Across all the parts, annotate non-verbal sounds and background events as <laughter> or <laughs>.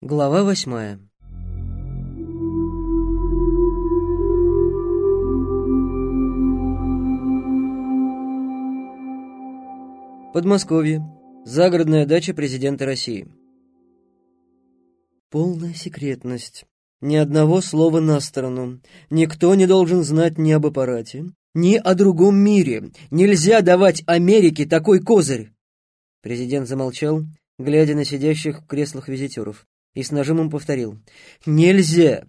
Глава восьмая Подмосковье. Загородная дача президента России. Полная секретность. Ни одного слова на сторону. Никто не должен знать ни об аппарате, ни о другом мире. Нельзя давать Америке такой козырь. Президент замолчал, глядя на сидящих в креслах визитеров и с нажимом повторил. «Нельзя!»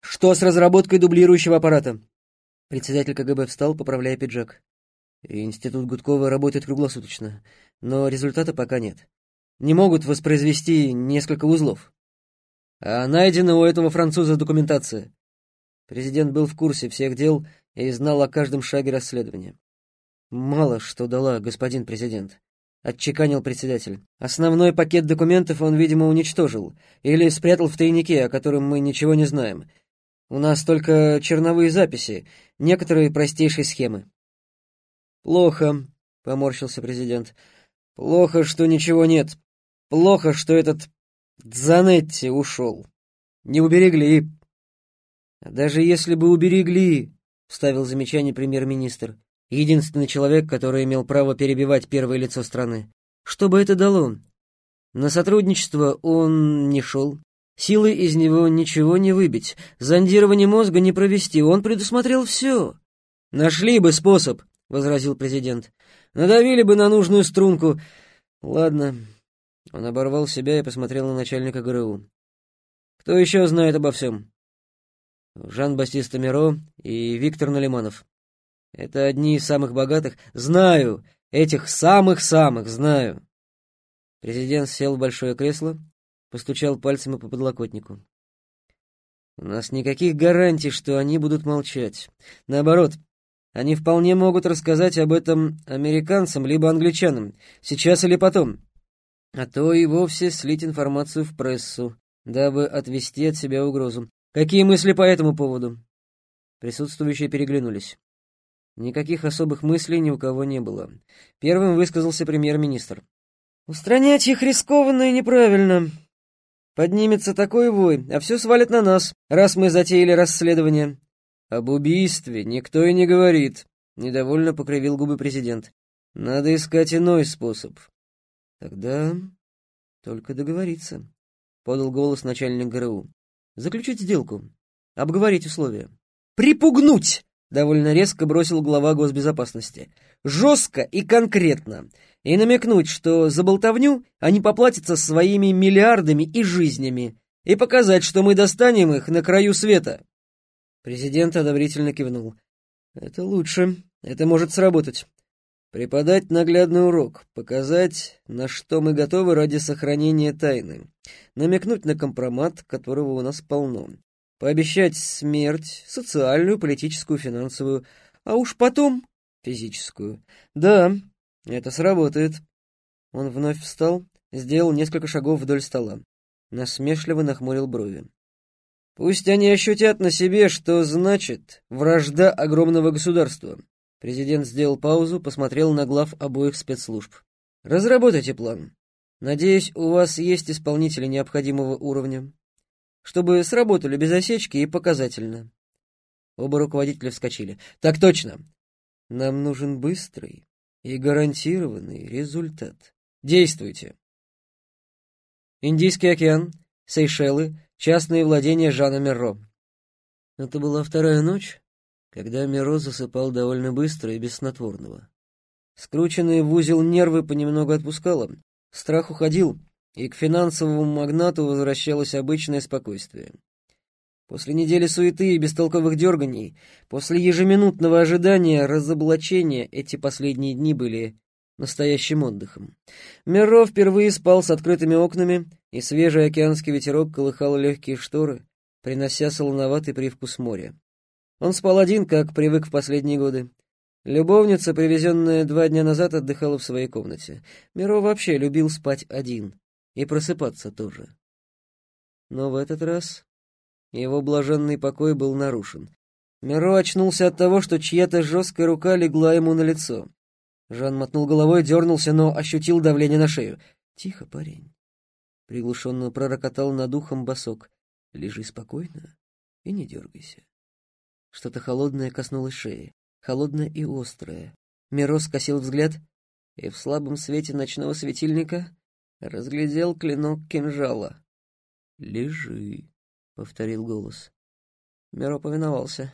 «Что с разработкой дублирующего аппарата?» Председатель КГБ встал, поправляя пиджак. «Институт Гудкова работает круглосуточно, но результата пока нет. Не могут воспроизвести несколько узлов. А найдена у этого француза документация». Президент был в курсе всех дел и знал о каждом шаге расследования. «Мало что дала, господин президент. — отчеканил председатель. «Основной пакет документов он, видимо, уничтожил или спрятал в тайнике, о котором мы ничего не знаем. У нас только черновые записи, некоторые простейшие схемы». «Плохо», — поморщился президент. «Плохо, что ничего нет. Плохо, что этот Дзанетти ушел. Не уберегли». «Даже если бы уберегли», — вставил замечание премьер-министр, Единственный человек, который имел право перебивать первое лицо страны. Что бы это дало? На сотрудничество он не шел. Силой из него ничего не выбить, зондирование мозга не провести, он предусмотрел все. «Нашли бы способ», — возразил президент. «Надавили бы на нужную струнку. Ладно». Он оборвал себя и посмотрел на начальника ГРУ. «Кто еще знает обо всем?» Жан-Бастиста Миро и Виктор Налиманов. Это одни из самых богатых. Знаю, этих самых-самых знаю. Президент сел в большое кресло, постучал пальцами по подлокотнику. У нас никаких гарантий, что они будут молчать. Наоборот, они вполне могут рассказать об этом американцам либо англичанам, сейчас или потом. А то и вовсе слить информацию в прессу, дабы отвести от себя угрозу. Какие мысли по этому поводу? Присутствующие переглянулись. Никаких особых мыслей ни у кого не было. Первым высказался премьер-министр. «Устранять их рискованно и неправильно. Поднимется такой вой, а все свалит на нас, раз мы затеяли расследование». «Об убийстве никто и не говорит», — недовольно покривил губы президент. «Надо искать иной способ». «Тогда только договориться», — подал голос начальник ГРУ. «Заключить сделку, обговорить условия». «Припугнуть!» Довольно резко бросил глава госбезопасности. Жестко и конкретно. И намекнуть, что за болтовню они поплатятся своими миллиардами и жизнями. И показать, что мы достанем их на краю света. Президент одобрительно кивнул. Это лучше. Это может сработать. Преподать наглядный урок, показать, на что мы готовы ради сохранения тайны, намекнуть на компромат, которого у нас полно, Пообещать смерть, социальную, политическую, финансовую, а уж потом физическую. Да, это сработает. Он вновь встал, сделал несколько шагов вдоль стола. Насмешливо нахмурил брови. Пусть они ощутят на себе, что значит вражда огромного государства. Президент сделал паузу, посмотрел на глав обоих спецслужб. Разработайте план. Надеюсь, у вас есть исполнители необходимого уровня чтобы сработали без осечки и показательно. Оба руководителя вскочили. «Так точно! Нам нужен быстрый и гарантированный результат. Действуйте!» Индийский океан, Сейшелы, частные владения Жана Мерро. Это была вторая ночь, когда Меро засыпал довольно быстро и без снотворного. Скрученные в узел нервы понемногу отпускало, страх уходил, и к финансовому магнату возвращалось обычное спокойствие. После недели суеты и бестолковых дерганий, после ежеминутного ожидания разоблачения, эти последние дни были настоящим отдыхом. Мерро впервые спал с открытыми окнами, и свежий океанский ветерок колыхал легкие шторы, принося солоноватый привкус моря. Он спал один, как привык в последние годы. Любовница, привезенная два дня назад, отдыхала в своей комнате. Миро вообще любил спать один и просыпаться тоже. Но в этот раз его блаженный покой был нарушен. Миро очнулся от того, что чья-то жесткая рука легла ему на лицо. Жан мотнул головой, дернулся, но ощутил давление на шею. «Тихо, парень. Приглушенно пророкотал над ухом босок. Лежи спокойно и не дергайся. Что-то холодное коснулось шеи, холодное и острое. Миро скосил взгляд и в слабом свете ночного светильника разглядел клинок кинжала. «Лежи», — повторил голос. Миро повиновался.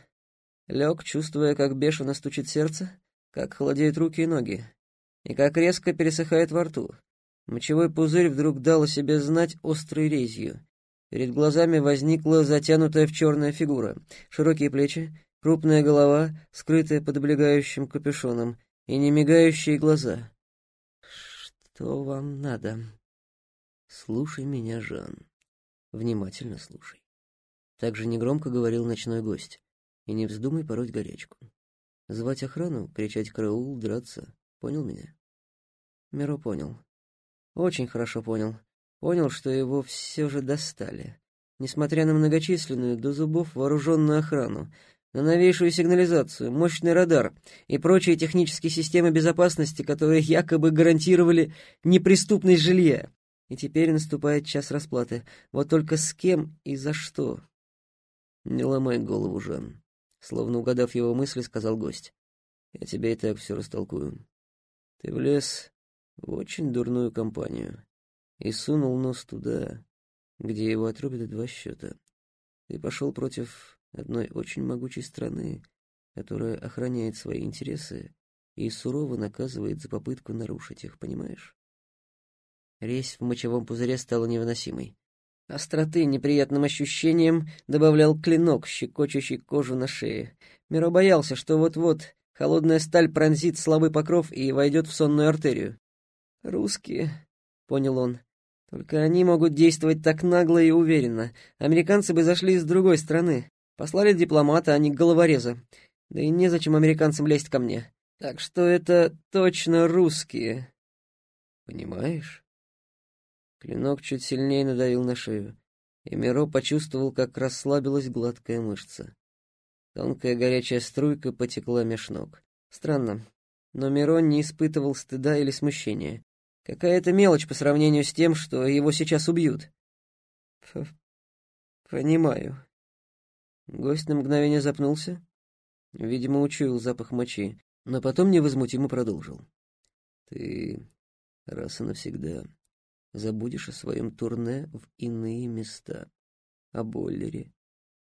Лег, чувствуя, как бешено стучит сердце, как холодеют руки и ноги, и как резко пересыхает во рту. Мочевой пузырь вдруг дал о себе знать острой резью. Перед глазами возникла затянутая в черная фигура, широкие плечи, крупная голова, скрытая под облегающим капюшоном, и немигающие глаза. «Что вам надо?» «Слушай меня, Жан. Внимательно слушай». Так же негромко говорил ночной гость. «И не вздумай пороть горячку. Звать охрану, кричать «караул», драться. Понял меня?» Миро понял. Очень хорошо понял. Понял, что его все же достали. Несмотря на многочисленную, до зубов вооруженную охрану, на новейшую сигнализацию, мощный радар и прочие технические системы безопасности, которые якобы гарантировали неприступность жилья. И теперь наступает час расплаты. Вот только с кем и за что? Не ломай голову, Жан. Словно угадав его мысли, сказал гость. Я тебе и так все растолкую. Ты влез в очень дурную компанию и сунул нос туда, где его отрубят два счета. Ты пошел против одной очень могучей страны, которая охраняет свои интересы и сурово наказывает за попытку нарушить их, понимаешь? Резь в мочевом пузыре стала невыносимой. Остроты неприятным ощущением добавлял клинок, щекочущий кожу на шее. Миро боялся, что вот-вот холодная сталь пронзит слабый покров и войдет в сонную артерию. «Русские», — понял он. «Только они могут действовать так нагло и уверенно. Американцы бы зашли с другой стороны. Послали дипломата, а не головореза. Да и незачем американцам лезть ко мне. Так что это точно русские». «Понимаешь?» Клинок чуть сильнее надавил на шею, и Миро почувствовал, как расслабилась гладкая мышца. Тонкая горячая струйка потекла меж ног. Странно, но Мирон не испытывал стыда или смущения. Какая-то мелочь по сравнению с тем, что его сейчас убьют. Понимаю. Гость на мгновение запнулся. Видимо, учуял запах мочи, но потом невозмутимо продолжил. Ты раз и навсегда забудешь о своем турне в иные места, о бойлере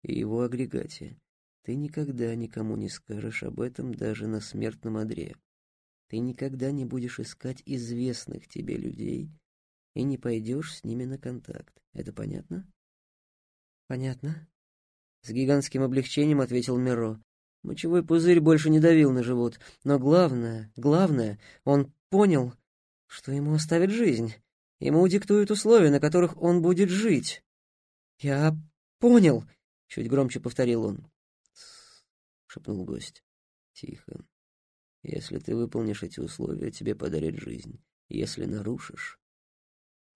и его агрегате. Ты никогда никому не скажешь об этом даже на смертном одре. Ты никогда не будешь искать известных тебе людей и не пойдешь с ними на контакт. Это понятно? Понятно. С гигантским облегчением ответил Миро. Мочевой пузырь больше не давил на живот, но главное, главное, он понял, что ему оставят жизнь. Ему диктуют условия, на которых он будет жить. «Я понял», — чуть громче повторил он. — шепнул гость. «Тихо. Если ты выполнишь эти условия, тебе подарят жизнь. Если нарушишь...»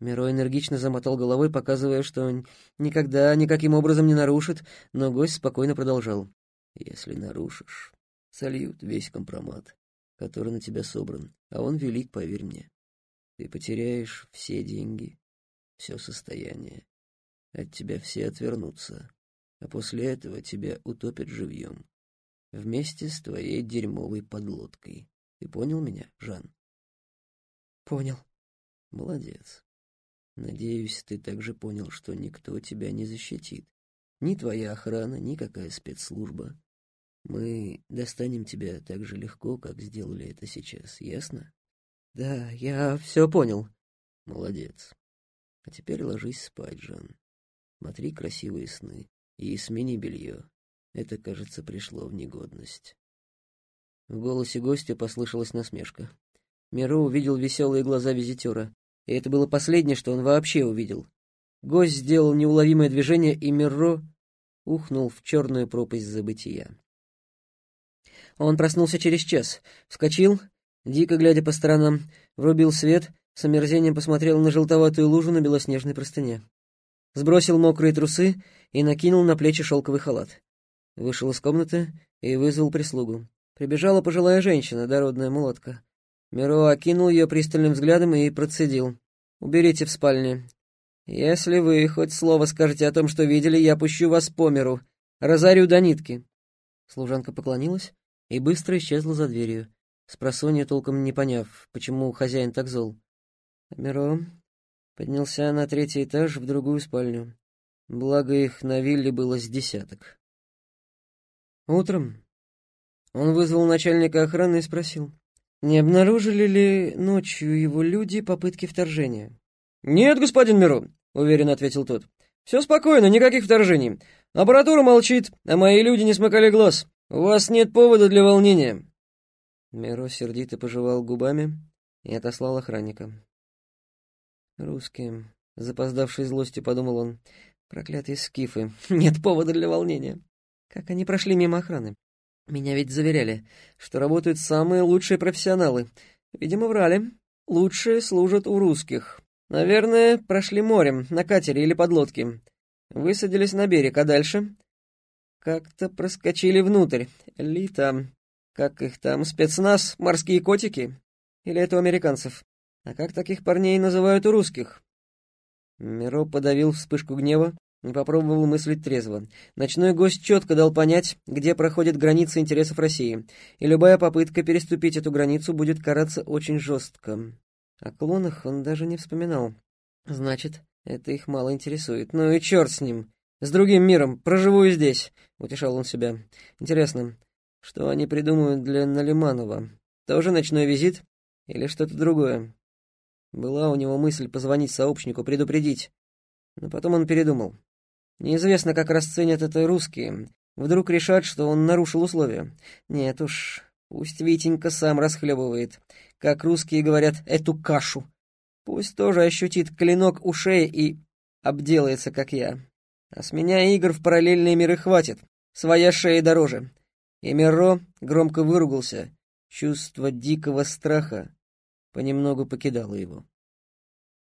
Миро энергично замотал головой, показывая, что он никогда никаким образом не нарушит, но гость спокойно продолжал. «Если нарушишь, сольют весь компромат, который на тебя собран, а он велик, поверь мне. Ты потеряешь все деньги, все состояние. От тебя все отвернутся, а после этого тебя утопят живьем вместе с твоей дерьмовой подлодкой. Ты понял меня, Жан? Понял. Молодец. Надеюсь, ты также понял, что никто тебя не защитит. Ни твоя охрана, ни какая спецслужба. Мы достанем тебя так же легко, как сделали это сейчас, ясно? Да, я все понял. Молодец. А теперь ложись спать, Жан. Смотри красивые сны и смени белье. Это, кажется, пришло в негодность. В голосе гостя послышалась насмешка. Миро увидел веселые глаза визитера, и это было последнее, что он вообще увидел. Гость сделал неуловимое движение, и Миро ухнул в черную пропасть забытия. Он проснулся через час, вскочил, дико глядя по сторонам, врубил свет, с омерзением посмотрел на желтоватую лужу на белоснежной простыне. Сбросил мокрые трусы и накинул на плечи шелковый халат. Вышел из комнаты и вызвал прислугу. Прибежала пожилая женщина, дородная молотка. Миро окинул ее пристальным взглядом и процедил. «Уберите в спальне. Если вы хоть слово скажете о том, что видели, я пущу вас по миру. Разорю до нитки». Служанка поклонилась и быстро исчезла за дверью, спросонья толком не поняв, почему хозяин так зол. Миро поднялся на третий этаж в другую спальню. Благо их на вилле было с десяток. Утром он вызвал начальника охраны и спросил, не обнаружили ли ночью его люди попытки вторжения. «Нет, господин Миро», — уверенно ответил тот. «Все спокойно, никаких вторжений. Аппаратура молчит, а мои люди не смыкали глаз. У вас нет повода для волнения». Миро сердито пожевал губами и отослал охранника. «Русские», — запоздавшей злостью подумал он, — «проклятые скифы, <laughs> нет повода для волнения. Как они прошли мимо охраны? Меня ведь заверяли, что работают самые лучшие профессионалы. Видимо, врали. Лучшие служат у русских. Наверное, прошли морем, на катере или подлодке. Высадились на берег, а дальше? Как-то проскочили внутрь. Элита. Как их там, спецназ, морские котики? Или это у американцев? А как таких парней называют у русских? Миро подавил вспышку гнева, не попробовал мыслить трезво. Ночной гость четко дал понять, где проходит граница интересов России, и любая попытка переступить эту границу будет караться очень жестко. О клонах он даже не вспоминал. Значит, это их мало интересует. Ну и черт с ним. С другим миром, проживу и здесь, утешал он себя. Интересно, что они придумают для Налиманова? Тоже ночной визит или что-то другое? Была у него мысль позвонить сообщнику, предупредить. Но потом он передумал. Неизвестно, как расценят это русские. Вдруг решат, что он нарушил условия. Нет уж, пусть Витенька сам расхлебывает. Как русские говорят, эту кашу. Пусть тоже ощутит клинок ушей и обделается, как я. А с меня игр в параллельные миры хватит. Своя шея дороже. И Миро громко выругался. Чувство дикого страха понемногу покидало его.